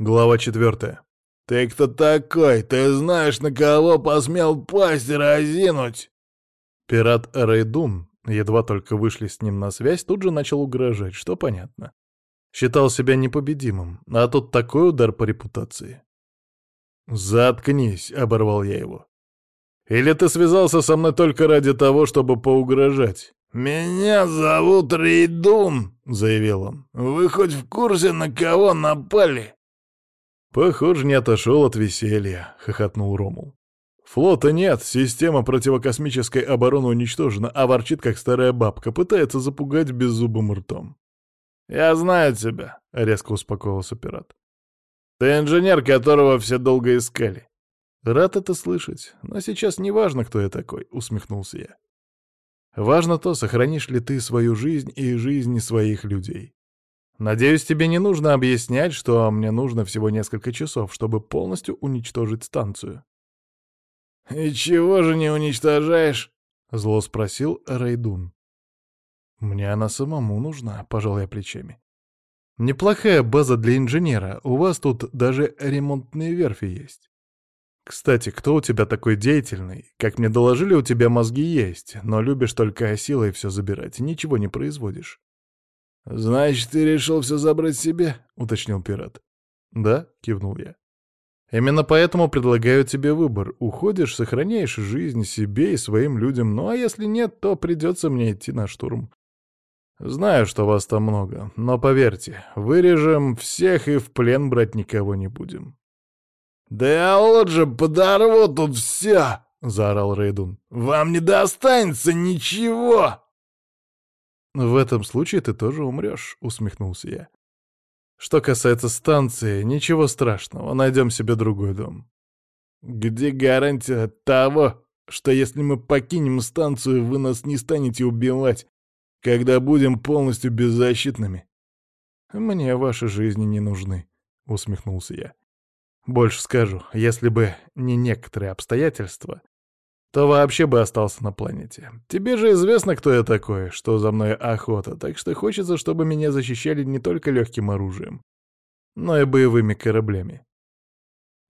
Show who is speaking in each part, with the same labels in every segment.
Speaker 1: Глава четвертая.
Speaker 2: «Ты кто такой? Ты знаешь, на кого посмел пасть и разинуть?»
Speaker 1: Пират Рейдун, едва только вышли с ним на связь, тут же начал угрожать, что понятно. Считал себя непобедимым, а тут такой удар по репутации. «Заткнись», — оборвал я его. «Или ты связался со мной только ради того, чтобы поугрожать?»
Speaker 2: «Меня зовут Рейдун», — заявил он. «Вы хоть в курсе, на кого напали?»
Speaker 1: «Похоже, не отошел от веселья», — хохотнул Ромул. «Флота нет, система противокосмической обороны уничтожена, а ворчит, как старая бабка, пытается запугать беззубым ртом».
Speaker 2: «Я знаю тебя», — резко успокоился пират. «Ты инженер, которого все долго искали».
Speaker 1: «Рад это слышать, но сейчас не важно, кто я такой», — усмехнулся я. «Важно то, сохранишь ли ты свою жизнь и жизни своих людей». Надеюсь, тебе не нужно объяснять, что мне нужно всего несколько часов, чтобы полностью уничтожить станцию.
Speaker 2: «И чего же не уничтожаешь?»
Speaker 1: — зло спросил Рейдун. «Мне она самому нужна», — пожал я плечами. «Неплохая база для инженера. У вас тут даже ремонтные верфи есть. Кстати, кто у тебя такой деятельный? Как мне доложили, у тебя мозги есть, но любишь только силой все забирать, ничего не производишь.
Speaker 2: «Значит, ты решил все забрать себе?» — уточнил пират.
Speaker 1: «Да», — кивнул я. «Именно поэтому предлагаю тебе выбор. Уходишь, сохраняешь жизнь себе и своим людям, ну а если нет, то придется мне идти на штурм. Знаю, что вас там много, но поверьте, вырежем всех и в плен брать никого не будем».
Speaker 2: «Да я вот же подорву тут все!» — заорал Рейдун. «Вам не достанется ничего!»
Speaker 1: «В этом случае ты тоже умрешь», — усмехнулся я. «Что касается станции, ничего страшного, найдем себе другой дом».
Speaker 2: «Где гарантия того, что если мы покинем станцию, вы нас не станете убивать, когда будем полностью беззащитными?»
Speaker 1: «Мне ваши жизни не нужны», — усмехнулся я. «Больше скажу, если бы не некоторые обстоятельства, то вообще бы остался на планете. Тебе же известно, кто я такой, что за мной охота, так что хочется, чтобы меня защищали не только легким оружием, но и боевыми кораблями.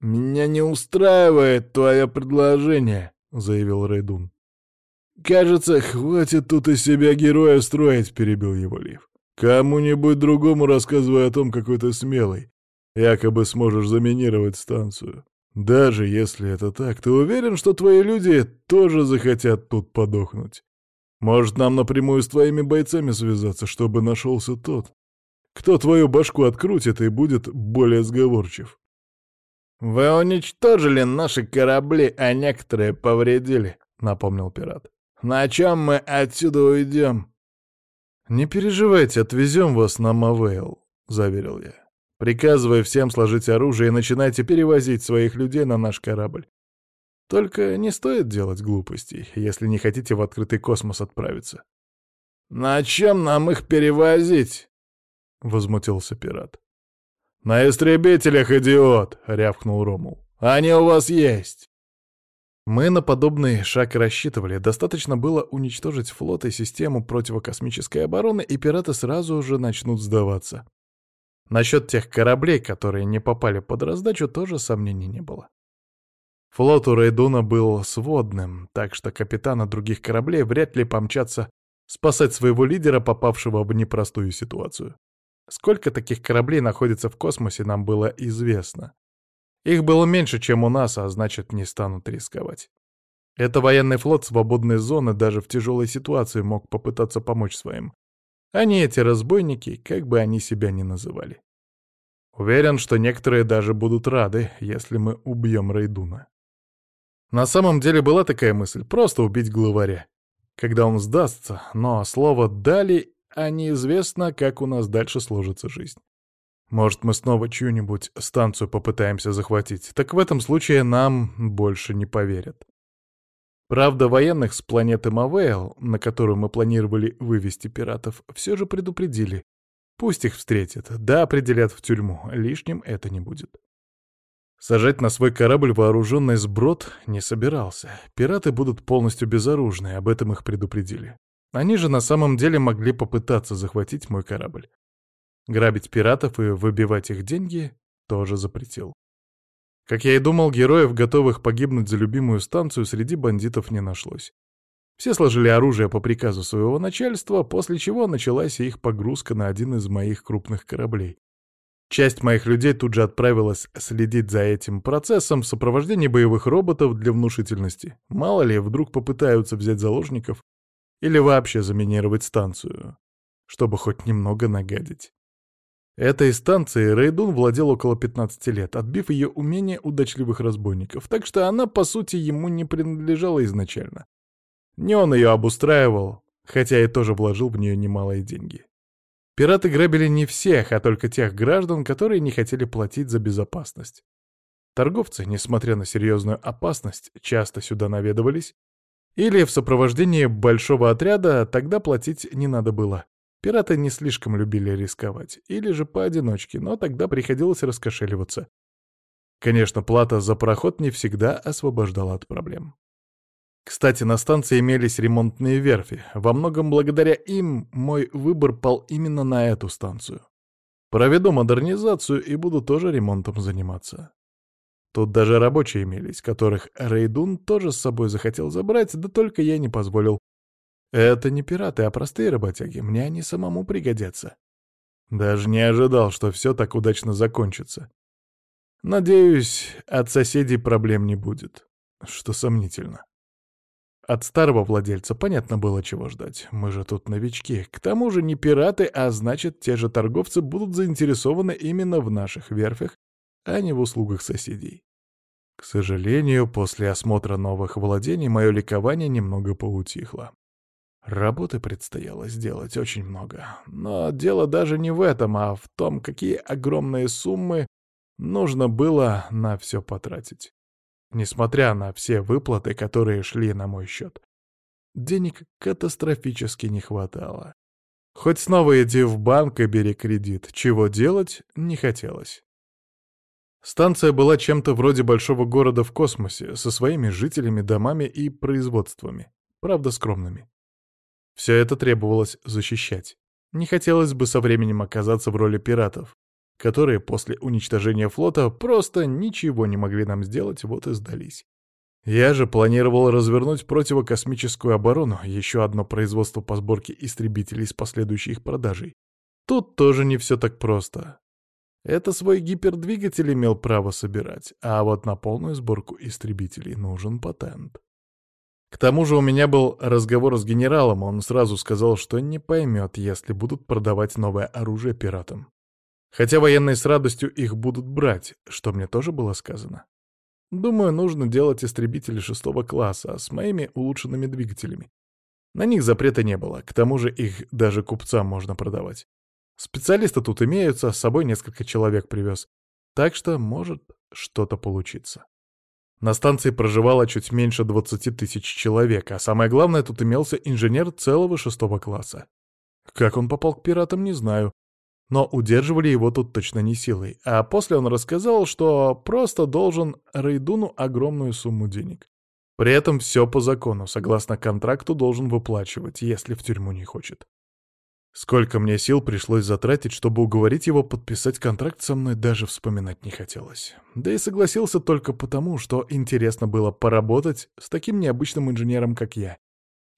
Speaker 2: «Меня не устраивает твое предложение», — заявил Рейдун.
Speaker 1: «Кажется, хватит тут из себя героя строить», — перебил его Лив. «Кому-нибудь другому рассказывай о том, какой ты смелый. Якобы сможешь заминировать станцию. Даже если это так, ты уверен, что твои люди тоже захотят тут подохнуть? Может, нам напрямую с твоими бойцами связаться, чтобы нашелся тот, кто твою башку открутит и будет более сговорчив?
Speaker 2: «Вы уничтожили наши корабли, а некоторые повредили», — напомнил пират. «На чем мы отсюда уйдем?»
Speaker 1: «Не переживайте, отвезем вас на Мавейл», — заверил я приказывая всем сложить оружие и начинайте перевозить своих людей на наш корабль. Только не стоит делать глупостей, если не хотите в открытый космос отправиться.
Speaker 2: «На чем нам их перевозить?»
Speaker 1: — возмутился пират. «На истребителях, идиот!» — рявкнул Ромул. «Они у вас есть!» Мы на подобный шаг рассчитывали. Достаточно было уничтожить флот и систему противокосмической обороны, и пираты сразу же начнут сдаваться. Насчет тех кораблей, которые не попали под раздачу, тоже сомнений не было. Флот у Рейдуна был сводным, так что капитаны других кораблей вряд ли помчатся спасать своего лидера, попавшего в непростую ситуацию. Сколько таких кораблей находится в космосе, нам было известно. Их было меньше, чем у нас, а значит, не станут рисковать. Это военный флот свободной зоны даже в тяжелой ситуации мог попытаться помочь своим. Они эти разбойники, как бы они себя ни называли. Уверен, что некоторые даже будут рады, если мы убьем Рейдуна. На самом деле была такая мысль — просто убить главаря. Когда он сдастся, но слово «дали», а неизвестно, как у нас дальше сложится жизнь. Может, мы снова чью-нибудь станцию попытаемся захватить, так в этом случае нам больше не поверят. Правда, военных с планеты Мавейл, на которую мы планировали вывести пиратов, все же предупредили. Пусть их встретят, да определят в тюрьму, лишним это не будет. Сажать на свой корабль вооруженный сброд не собирался. Пираты будут полностью безоружны, об этом их предупредили. Они же на самом деле могли попытаться захватить мой корабль. Грабить пиратов и выбивать их деньги тоже запретил. Как я и думал, героев, готовых погибнуть за любимую станцию, среди бандитов не нашлось. Все сложили оружие по приказу своего начальства, после чего началась их погрузка на один из моих крупных кораблей. Часть моих людей тут же отправилась следить за этим процессом в сопровождении боевых роботов для внушительности. Мало ли, вдруг попытаются взять заложников или вообще заминировать станцию, чтобы хоть немного нагадить. Этой станцией Рейдун владел около 15 лет, отбив ее умение удачливых разбойников, так что она, по сути, ему не принадлежала изначально. Не он ее обустраивал, хотя и тоже вложил в нее немалые деньги. Пираты грабили не всех, а только тех граждан, которые не хотели платить за безопасность. Торговцы, несмотря на серьезную опасность, часто сюда наведывались, или в сопровождении большого отряда тогда платить не надо было. Пираты не слишком любили рисковать, или же поодиночке, но тогда приходилось раскошеливаться. Конечно, плата за проход не всегда освобождала от проблем. Кстати, на станции имелись ремонтные верфи. Во многом благодаря им мой выбор пал именно на эту станцию. Проведу модернизацию и буду тоже ремонтом заниматься. Тут даже рабочие имелись, которых Рейдун тоже с собой захотел забрать, да только я не позволил, это не пираты, а простые работяги. Мне они самому пригодятся. Даже не ожидал, что все так удачно закончится. Надеюсь, от соседей проблем не будет, что сомнительно. От старого владельца понятно было, чего ждать. Мы же тут новички. К тому же не пираты, а значит, те же торговцы будут заинтересованы именно в наших верфях, а не в услугах соседей. К сожалению, после осмотра новых владений мое ликование немного поутихло. Работы предстояло сделать очень много. Но дело даже не в этом, а в том, какие огромные суммы нужно было на все потратить. Несмотря на все выплаты, которые шли на мой счет, денег катастрофически не хватало. Хоть снова иди в банк и бери кредит, чего делать не хотелось. Станция была чем-то вроде большого города в космосе, со своими жителями, домами и производствами, правда скромными. Все это требовалось защищать. Не хотелось бы со временем оказаться в роли пиратов, которые после уничтожения флота просто ничего не могли нам сделать, вот и сдались. Я же планировал развернуть противокосмическую оборону, еще одно производство по сборке истребителей с последующей их продажей. Тут тоже не все так просто. Это свой гипердвигатель имел право собирать, а вот на полную сборку истребителей нужен патент. К тому же у меня был разговор с генералом, он сразу сказал, что не поймет, если будут продавать новое оружие пиратам. Хотя военные с радостью их будут брать, что мне тоже было сказано. Думаю, нужно делать истребители шестого класса с моими улучшенными двигателями. На них запрета не было, к тому же их даже купцам можно продавать. Специалисты тут имеются, с собой несколько человек привез. Так что может что-то получиться. На станции проживало чуть меньше 20 тысяч человек, а самое главное, тут имелся инженер целого шестого класса. Как он попал к пиратам, не знаю. Но удерживали его тут точно не силой. А после он рассказал, что просто должен Рейдуну огромную сумму денег. При этом все по закону, согласно контракту, должен выплачивать, если в тюрьму не хочет. Сколько мне сил пришлось затратить, чтобы уговорить его подписать контракт со мной, даже вспоминать не хотелось. Да и согласился только потому, что интересно было поработать с таким необычным инженером, как я.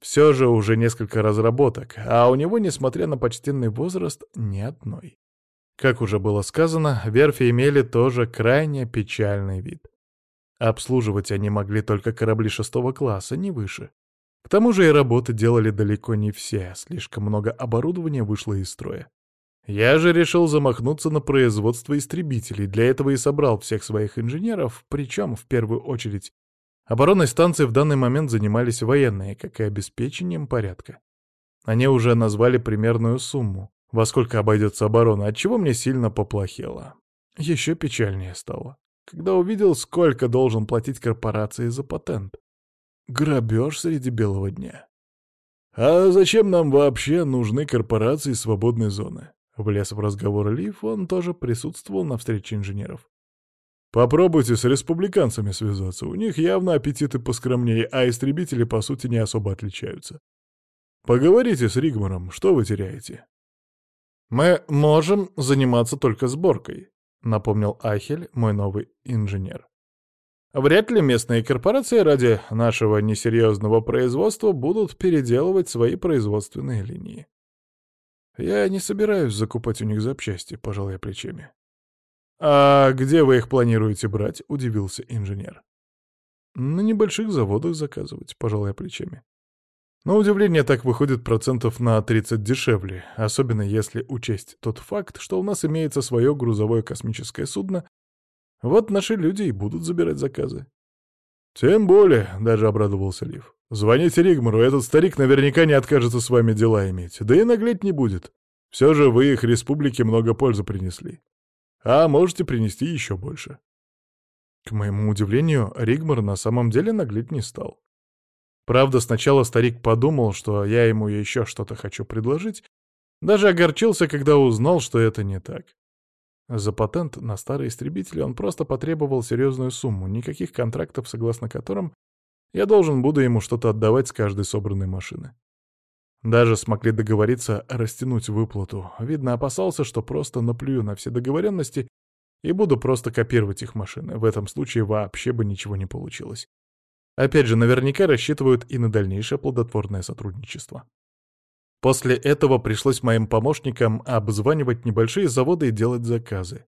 Speaker 1: Все же уже несколько разработок, а у него, несмотря на почтенный возраст, ни одной. Как уже было сказано, верфи имели тоже крайне печальный вид. Обслуживать они могли только корабли шестого класса, не выше. К тому же и работы делали далеко не все, слишком много оборудования вышло из строя. Я же решил замахнуться на производство истребителей, для этого и собрал всех своих инженеров, причем, в первую очередь, оборонной станции в данный момент занимались военные, как и обеспечением порядка. Они уже назвали примерную сумму, во сколько обойдется оборона, отчего мне сильно поплохело. Еще печальнее стало, когда увидел, сколько должен платить корпорации за патент. Грабеж среди белого дня. «А зачем нам вообще нужны корпорации свободной зоны?» Влез в разговор Лиф, он тоже присутствовал на встрече инженеров. «Попробуйте с республиканцами связаться, у них явно аппетиты поскромнее, а истребители, по сути, не особо отличаются. Поговорите с Ригмаром, что вы теряете?» «Мы можем заниматься только сборкой», — напомнил Ахель, мой новый инженер. Вряд ли местные корпорации ради нашего несерьезного производства будут переделывать свои производственные линии. Я не собираюсь закупать у них запчасти, пожалуй, плечами. «А где вы их планируете брать?» — удивился инженер. «На небольших заводах заказывать», — пожалуй, плечами. На удивление так выходит процентов на 30 дешевле, особенно если учесть тот факт, что у нас имеется свое грузовое космическое судно, вот наши люди и будут забирать заказы. «Тем более», — даже обрадовался Лив. «Звоните Ригмару, этот старик наверняка не откажется с вами дела иметь, да и наглеть не будет. Все же вы их республике много пользы принесли. А можете принести еще больше». К моему удивлению, Ригмар на самом деле наглеть не стал. Правда, сначала старик подумал, что я ему еще что-то хочу предложить, даже огорчился, когда узнал, что это не так. За патент на старые истребители он просто потребовал серьезную сумму, никаких контрактов, согласно которым я должен буду ему что-то отдавать с каждой собранной машины. Даже смогли договориться растянуть выплату. Видно, опасался, что просто наплюю на все договоренности и буду просто копировать их машины. В этом случае вообще бы ничего не получилось. Опять же, наверняка рассчитывают и на дальнейшее плодотворное сотрудничество. После этого пришлось моим помощникам обзванивать небольшие заводы и делать заказы.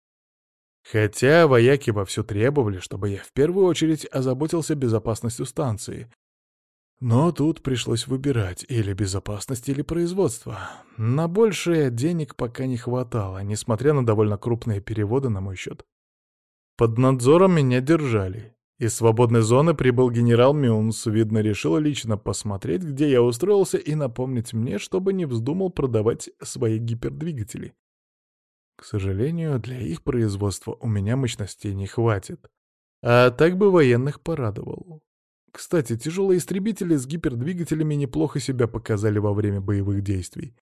Speaker 1: Хотя вояки вовсю требовали, чтобы я в первую очередь озаботился безопасностью станции. Но тут пришлось выбирать или безопасность, или производство. На большее денег пока не хватало, несмотря на довольно крупные переводы на мой счет. Под надзором меня держали. Из свободной зоны прибыл генерал Мюнс, видно, решил лично посмотреть, где я устроился, и напомнить мне, чтобы не вздумал продавать свои гипердвигатели. К сожалению, для их производства у меня мощностей не хватит. А так бы военных порадовал. Кстати, тяжелые истребители с гипердвигателями неплохо себя показали во время боевых действий.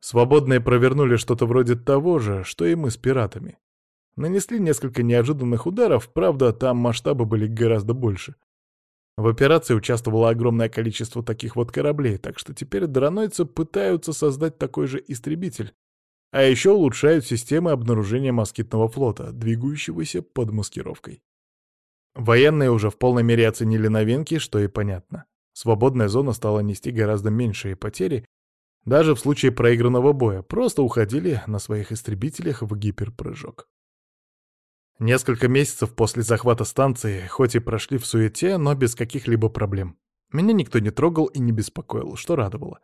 Speaker 1: Свободные провернули что-то вроде того же, что и мы с пиратами нанесли несколько неожиданных ударов, правда, там масштабы были гораздо больше. В операции участвовало огромное количество таких вот кораблей, так что теперь дронойцы пытаются создать такой же истребитель, а еще улучшают системы обнаружения москитного флота, двигающегося под маскировкой. Военные уже в полной мере оценили новинки, что и понятно. Свободная зона стала нести гораздо меньшие потери, даже в случае проигранного боя, просто уходили на своих истребителях в гиперпрыжок. Несколько месяцев после захвата станции, хоть и прошли в суете, но без каких-либо проблем. Меня никто не трогал и не беспокоил, что радовало.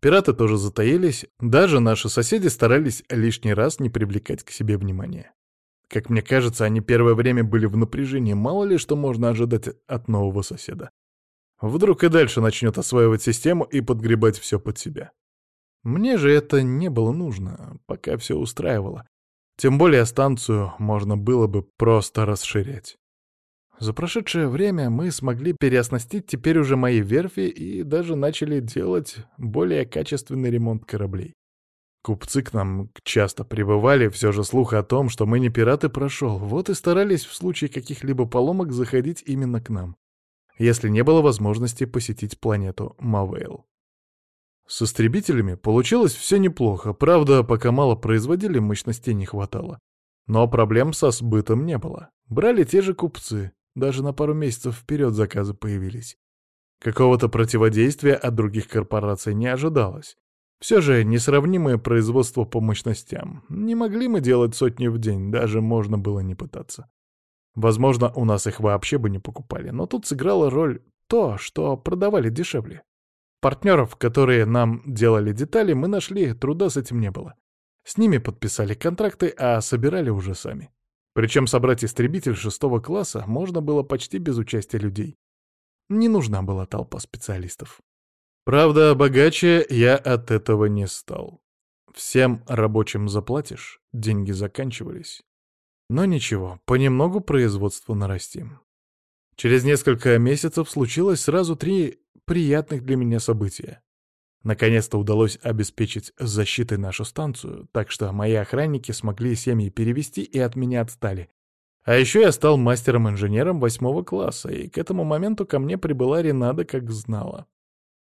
Speaker 1: Пираты тоже затаились, даже наши соседи старались лишний раз не привлекать к себе внимания. Как мне кажется, они первое время были в напряжении, мало ли что можно ожидать от нового соседа. Вдруг и дальше начнет осваивать систему и подгребать все под себя. Мне же это не было нужно, пока все устраивало. Тем более станцию можно было бы просто расширять. За прошедшее время мы смогли переоснастить теперь уже мои верфи и даже начали делать более качественный ремонт кораблей. Купцы к нам часто прибывали, все же слух о том, что мы не пираты прошел, вот и старались в случае каких-либо поломок заходить именно к нам, если не было возможности посетить планету Мавейл. С истребителями получилось все неплохо, правда, пока мало производили, мощностей не хватало. Но проблем со сбытом не было. Брали те же купцы, даже на пару месяцев вперед заказы появились. Какого-то противодействия от других корпораций не ожидалось. Все же несравнимое производство по мощностям. Не могли мы делать сотни в день, даже можно было не пытаться. Возможно, у нас их вообще бы не покупали, но тут сыграла роль то, что продавали дешевле. Партнеров, которые нам делали детали, мы нашли, труда с этим не было. С ними подписали контракты, а собирали уже сами. Причем собрать истребитель шестого класса можно было почти без участия людей. Не нужна была толпа специалистов. Правда, богаче я от этого не стал. Всем рабочим заплатишь, деньги заканчивались. Но ничего, понемногу производство нарастим. Через несколько месяцев случилось сразу три приятных для меня события. Наконец-то удалось обеспечить защитой нашу станцию, так что мои охранники смогли семьи перевести и от меня отстали. А еще я стал мастером-инженером восьмого класса, и к этому моменту ко мне прибыла Ренада, как знала.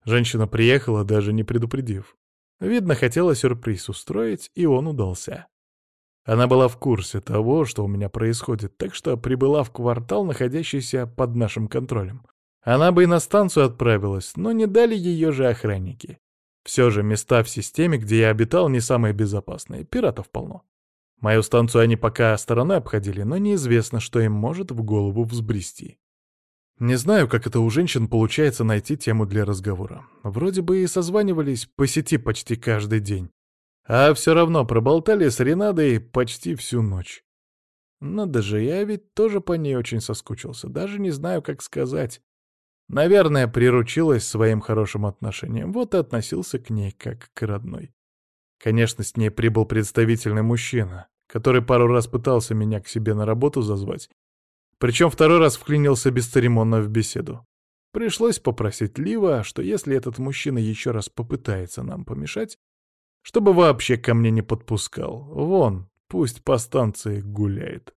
Speaker 1: Женщина приехала, даже не предупредив. Видно, хотела сюрприз устроить, и он удался. Она была в курсе того, что у меня происходит, так что прибыла в квартал, находящийся под нашим контролем. Она бы и на станцию отправилась, но не дали ее же охранники. Все же места в системе, где я обитал, не самые безопасные, пиратов полно. Мою станцию они пока стороной обходили, но неизвестно, что им может в голову взбрести. Не знаю, как это у женщин получается найти тему для разговора. Вроде бы и созванивались по сети почти каждый день. А все равно проболтали с Ренадой почти всю ночь. Надо же, я ведь тоже по ней очень соскучился. Даже не знаю, как сказать. Наверное, приручилась своим хорошим отношением, вот и относился к ней как к родной. Конечно, с ней прибыл представительный мужчина, который пару раз пытался меня к себе на работу зазвать. Причем второй раз вклинился бесцеремонно в беседу. Пришлось попросить Лива, что если этот мужчина еще раз попытается нам помешать, чтобы вообще ко мне не подпускал. Вон, пусть по станции гуляет.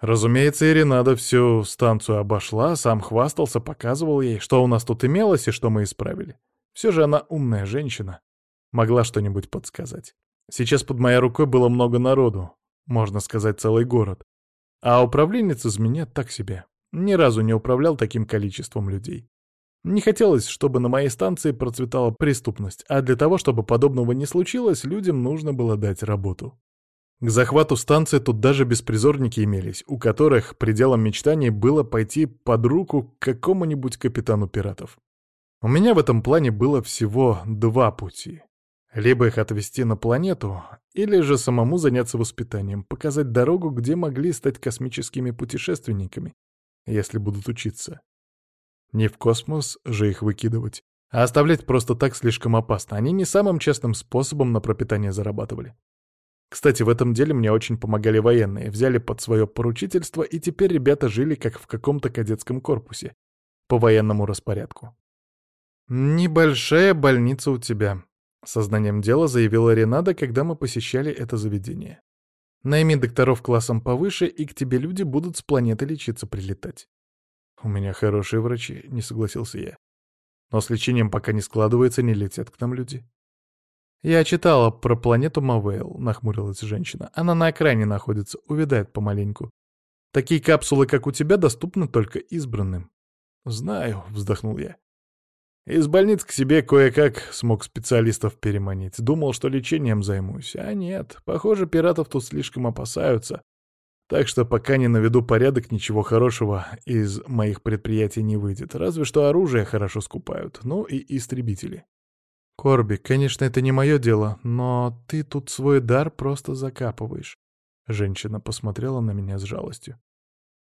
Speaker 1: Разумеется, Иринада всю станцию обошла, сам хвастался, показывал ей, что у нас тут имелось и что мы исправили. Все же она умная женщина. Могла что-нибудь подсказать. Сейчас под моей рукой было много народу, можно сказать, целый город. А управленец из меня так себе. Ни разу не управлял таким количеством людей. Не хотелось, чтобы на моей станции процветала преступность, а для того, чтобы подобного не случилось, людям нужно было дать работу. К захвату станции тут даже беспризорники имелись, у которых пределом мечтаний было пойти под руку к какому-нибудь капитану пиратов. У меня в этом плане было всего два пути. Либо их отвезти на планету, или же самому заняться воспитанием, показать дорогу, где могли стать космическими путешественниками, если будут учиться. Не в космос же их выкидывать. А оставлять просто так слишком опасно. Они не самым честным способом на пропитание зарабатывали. Кстати, в этом деле мне очень помогали военные, взяли под свое поручительство, и теперь ребята жили как в каком-то кадетском корпусе, по военному распорядку. «Небольшая больница у тебя», — сознанием дела заявила Ренада, когда мы посещали это заведение. «Найми докторов классом повыше, и к тебе люди будут с планеты лечиться прилетать». «У меня хорошие врачи», — не согласился я. «Но с лечением пока не складывается, не летят к нам люди». «Я читала про планету Мавейл», — нахмурилась женщина. «Она на окраине находится, увядает помаленьку. Такие капсулы, как у тебя, доступны только избранным». «Знаю», — вздохнул я. «Из больниц к себе кое-как смог специалистов переманить. Думал, что лечением займусь. А нет, похоже, пиратов тут слишком опасаются. Так что пока не наведу порядок, ничего хорошего из моих предприятий не выйдет. Разве что оружие хорошо скупают, ну и истребители». «Корби, конечно, это не мое дело, но ты тут свой дар просто закапываешь». Женщина посмотрела на меня с жалостью.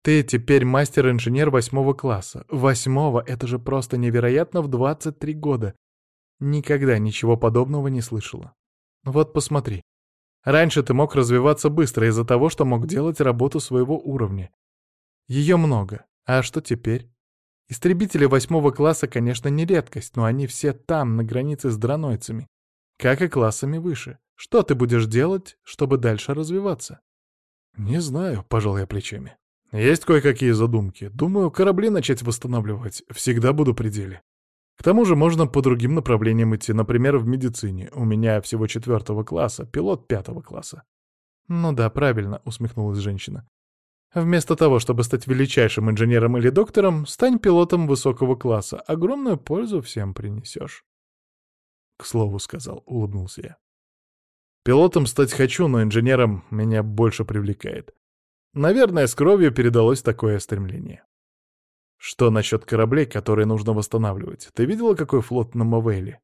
Speaker 1: «Ты теперь мастер-инженер восьмого класса. Восьмого — это же просто невероятно в 23 года. Никогда ничего подобного не слышала. Вот посмотри. Раньше ты мог развиваться быстро из-за того, что мог делать работу своего уровня. Ее много. А что теперь? Истребители восьмого класса, конечно, не редкость, но они все там, на границе с дронойцами. как и классами выше. Что ты будешь делать, чтобы дальше развиваться? Не знаю, пожал я плечами. Есть кое-какие задумки. Думаю, корабли начать восстанавливать. Всегда буду при деле. К тому же можно по другим направлениям идти, например, в медицине. У меня всего четвертого класса, пилот пятого класса. Ну да, правильно, усмехнулась женщина. Вместо того, чтобы стать величайшим инженером или доктором, стань пилотом высокого класса. Огромную пользу всем принесешь. К слову сказал, улыбнулся я. Пилотом стать хочу, но инженером меня больше привлекает. Наверное, с кровью передалось такое стремление. Что насчет кораблей, которые нужно восстанавливать? Ты видела, какой флот на Мавейле?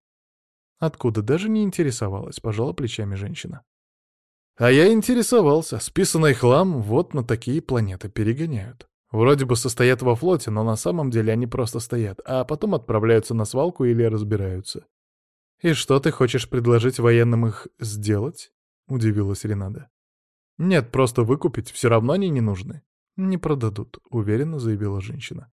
Speaker 1: Откуда даже не интересовалась, пожала плечами женщина. А я интересовался. Списанный хлам вот на такие планеты перегоняют. Вроде бы состоят во флоте, но на самом деле они просто стоят, а потом отправляются на свалку или разбираются. «И что ты хочешь предложить военным их сделать?» — удивилась Ренада. «Нет, просто выкупить, все равно они не нужны». «Не продадут», — уверенно заявила женщина.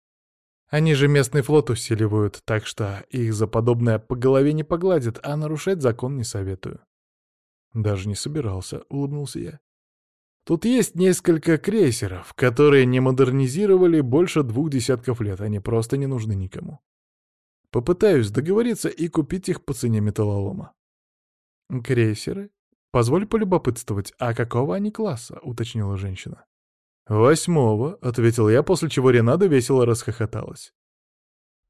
Speaker 1: «Они же местный флот усиливают, так что их за подобное по голове не погладят, а нарушать закон не советую». Даже не собирался, улыбнулся я. Тут есть несколько крейсеров, которые не модернизировали больше двух десятков лет, они просто не нужны никому. Попытаюсь договориться и купить их по цене металлолома. Крейсеры? Позволь полюбопытствовать, а какого они класса? Уточнила женщина. «Восьмого», — ответил я, после чего Ренада весело расхохоталась.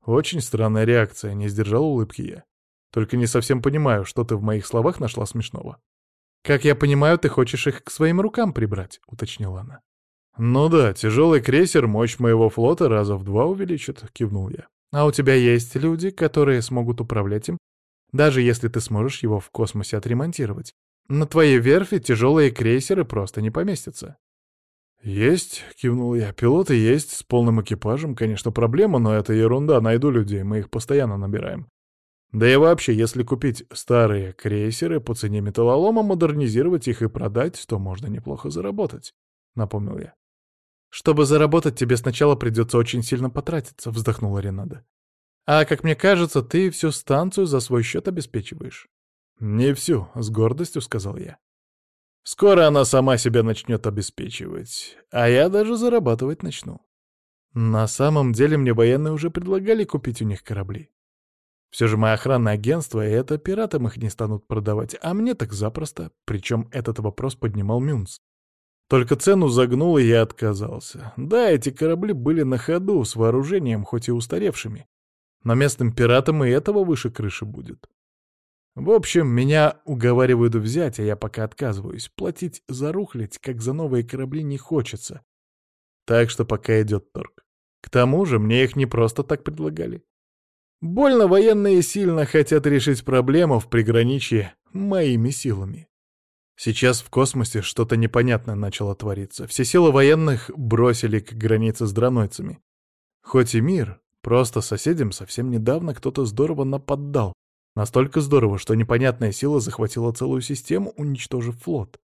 Speaker 1: «Очень странная реакция», — не сдержал улыбки я. «Только не совсем понимаю, что ты в моих словах нашла смешного». «Как я понимаю, ты хочешь их к своим рукам прибрать», — уточнила она. «Ну да, тяжелый крейсер мощь моего флота раза в два увеличит», — кивнул я. «А у тебя есть люди, которые смогут управлять им, даже если ты сможешь его в космосе отремонтировать. На твоей верфи тяжелые крейсеры просто не поместятся».
Speaker 2: «Есть», — кивнул я, — «пилоты есть, с полным экипажем, конечно, проблема, но это ерунда, найду людей, мы их постоянно набираем. Да и вообще, если купить старые крейсеры по цене металлолома, модернизировать их и продать, то можно неплохо заработать, — напомнил я.
Speaker 1: «Чтобы заработать, тебе сначала придется очень сильно потратиться», — вздохнула Ренада. «А, как мне кажется, ты всю станцию за свой счет обеспечиваешь».
Speaker 2: «Не всю», — с гордостью сказал я. «Скоро она сама себя начнет обеспечивать, а я даже зарабатывать начну».
Speaker 1: На самом деле мне военные уже предлагали купить у них корабли. Все же мы охранное агентство, и это пиратам их не станут продавать, а мне так запросто. Причем этот вопрос поднимал Мюнс. Только цену загнул, и я отказался. Да, эти корабли были на ходу, с вооружением, хоть и устаревшими. Но местным пиратам и этого выше крыши будет. В общем, меня уговаривают взять, а я пока отказываюсь. Платить за рухлядь, как за новые корабли, не хочется. Так что пока идет торг. К тому же мне их не просто так предлагали. Больно военные сильно хотят решить проблему в приграничье моими силами. Сейчас в космосе что-то непонятное начало твориться. Все силы военных бросили к границе с дранойцами. Хоть и мир, просто соседям совсем недавно кто-то здорово нападал. Настолько здорово, что непонятная сила захватила целую систему, уничтожив флот.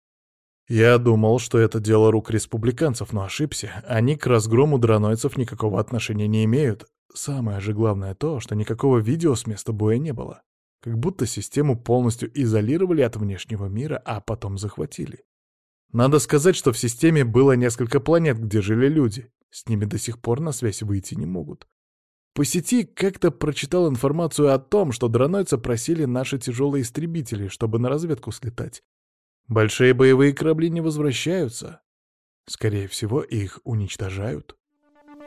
Speaker 1: Я думал, что это дело рук республиканцев, но ошибся. Они к разгрому дранойцев никакого отношения не имеют, Самое же главное то, что никакого видео с места боя не было. Как будто систему полностью изолировали от внешнего мира, а потом захватили. Надо сказать, что в системе было несколько планет, где жили люди. С ними до сих пор на связь выйти не могут. По сети как-то прочитал информацию о том, что дронойца просили наши тяжелые истребители, чтобы на разведку слетать. Большие боевые корабли не возвращаются. Скорее всего, их уничтожают.